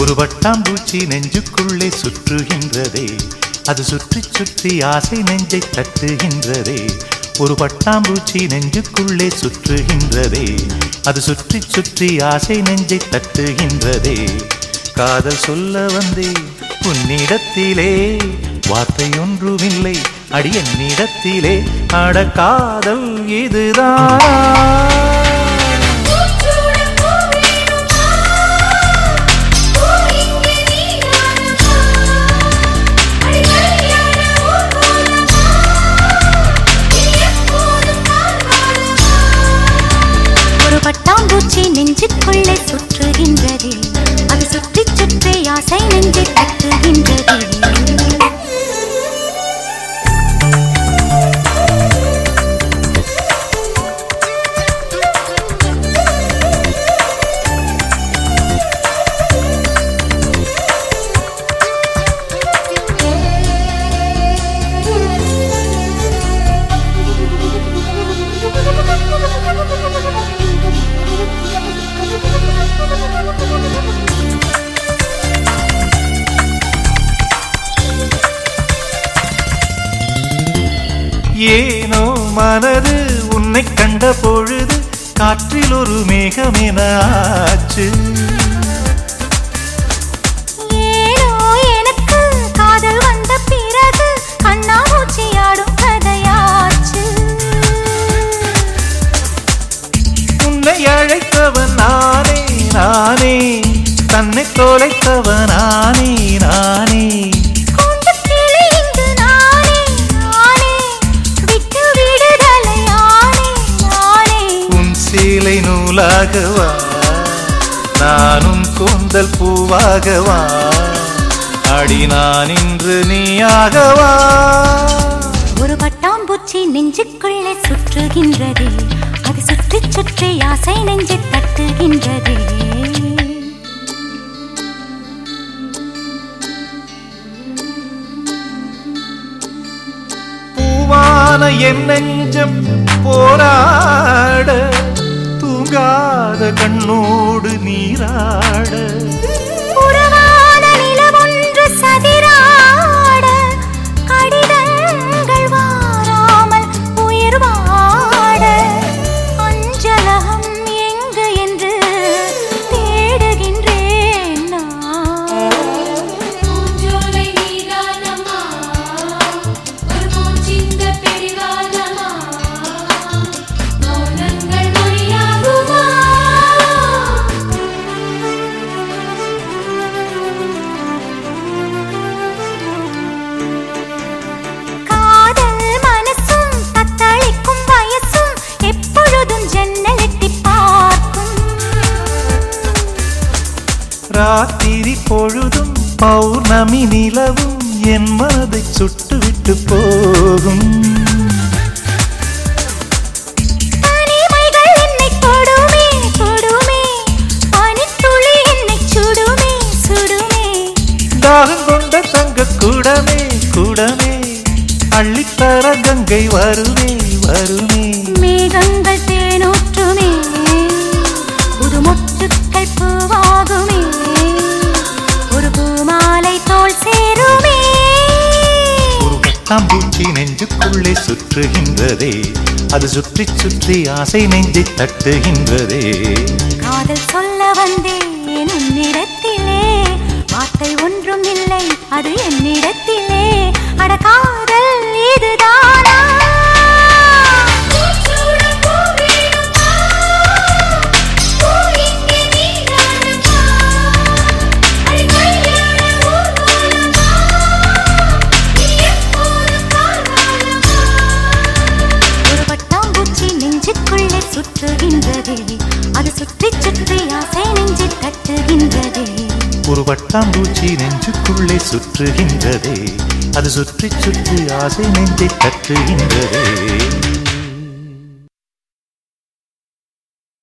ஒரு வட்டாம்பூச்சி நெஞ்சுக்குள்ளே சுற்றுகின்றதே. அது சுற்றி சுற்றி ஆசை நெஞ்சை தட்டுகின்றதே. ஒரு பட்டாம்பூச்சி நெஞ்சுக்குள்ளே சுற்றுகின்றதே. அது சுற்றி சுற்றி ஆசை நெஞ்சை தட்டுகின்றதே. காதல் சொல்ல வந்தே உன்னிடத்திலே. வார்த்தை ஒன்றுமில்லை அடி என்னிடத்திலே அட காதல் இதுதான். நெஞ்சுக்குள்ளே சுற்றுகின்றதே. அது சுற்றி சுற்றி ஆசை நெஞ்சை தட்டுகின்ற ஏனோ மனது உன்னை கண்ட பொழுது காற்றில் ஒரு மேகமென ஆச்சு ஏனோ எனக்கு காதல் வந்த பிறகு கண்ணாமூச்சியாடும் கதையாச்சு. உன்னை அழைத்தவன் நானே நானே. தன்னை தொலைத்தவன் நானே. நூலாகவா நானும் கூந்தல் பூவாகவா? அடி நான் இன்று நீயாகவா? ஒரு பட்டாம்பூச்சி நெஞ்சுக்குள்ளே சுற்றுகின்றதே. அது சுற்றி சுற்றி ஆசை நெஞ்சை தட்டுகின்றதே. பூவான என் நெஞ்சம் போராட കണ്ണൂ ராத்திரி பொழுதும் பௌர்ணமி நிலவும் என் மனதை சுட்டுவிட்டு போகும். தாகம் கொண்ட தங்க கூடமே கூடமே. அள்ளித்தர கங்கை வருமே வருமே. மேகங்கள் தேனூற்றுமே. புது பட்டாம்பூச்சி நெஞ்சுக்குள்ளே சுற்றுகின்றதே. அது சுற்றி சுற்றி ஆசை நெஞ்சை தட்டுகின்றதே. காதல் சொல்ல வந்தேன் உன்னிடத்திலே. வார்த்தை ஒன்றும் இல்லை அது என்னிடத்தில். ஒரு பட்டாம்பூச்சி நெஞ்சுக்குள்ளே சுற்றுகின்றதே. அது சுற்றி சுற்றி ஆசை நெஞ்சை தட்டுகின்றதே